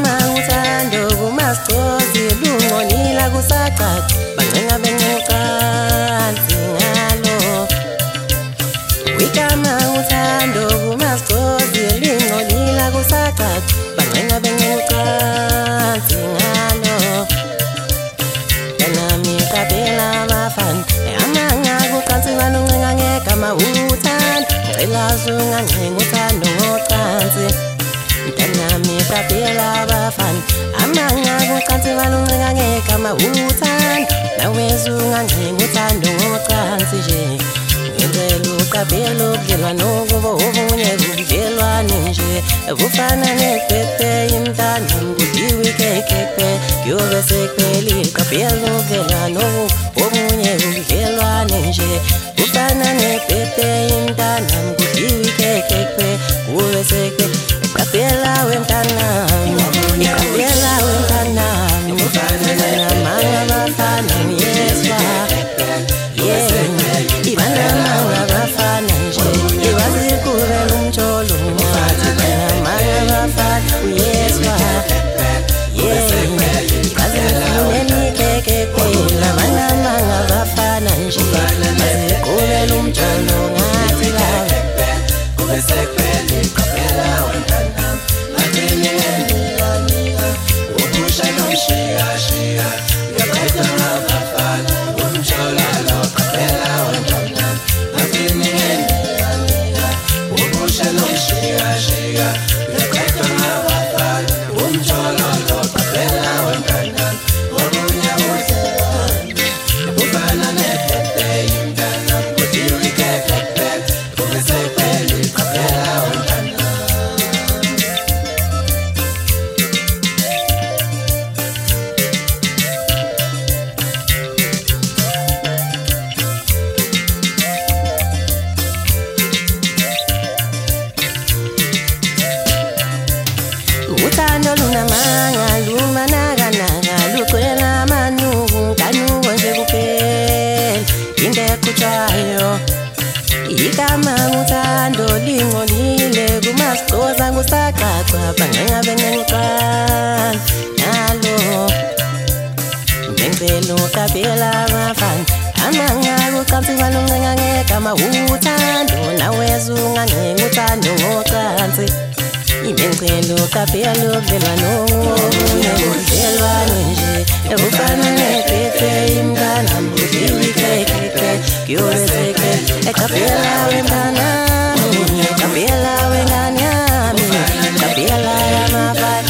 Uma uthando kumasithozi lungonila kusaqaqa Bancenga bengeqansi ngalo. Wikama uthando kumasithozi lungonila kusaqaqa Bancenga bengeqansi ngalo. Nami kabela bafana Amanga kuqansi banoncenga ngegama uthando. Ngicela sungancenga uthando ngocansi. Mntanami kabela bafana amanga kucansi baluncenga ngegama uthando nawe sungancenga uthando ngocansi nje. Ngenzela uqabela ubudlelwano kubo obunye ubudlelwane nje. Kufana nepepe imntanami kudiwe ikekekpe kuyobe sekuphelile qabela ubudlelwano obunye ubudlelwane nje. Kufana nepepe imntanami kudiwe ikekekpe kube sekuphelile qabela wemntanami qabela wemntanami namanga bafana yeswa yeah ibanamanga bafana nje iwazikubela umtsholo ngathi banamanga bafana uyeswa azifuneni kwela banamanga bafana nje bazikubela umtsholo ngathi lawa uthando into eqhutshwayo igama uthando lingcolile kumasixoza kusaqaqa bangengabe ngencane nalo ngenzela uqabela abafana amanga kucansi baluncenga ngegama uthando naweza ungancenga uthando ngocansi. Imengcelo kabela ubudlelwano obunye ubudlelwano nje ekufana nepepe yule tabia la wenganyani, tabia la wenganyani, tabia la mabaya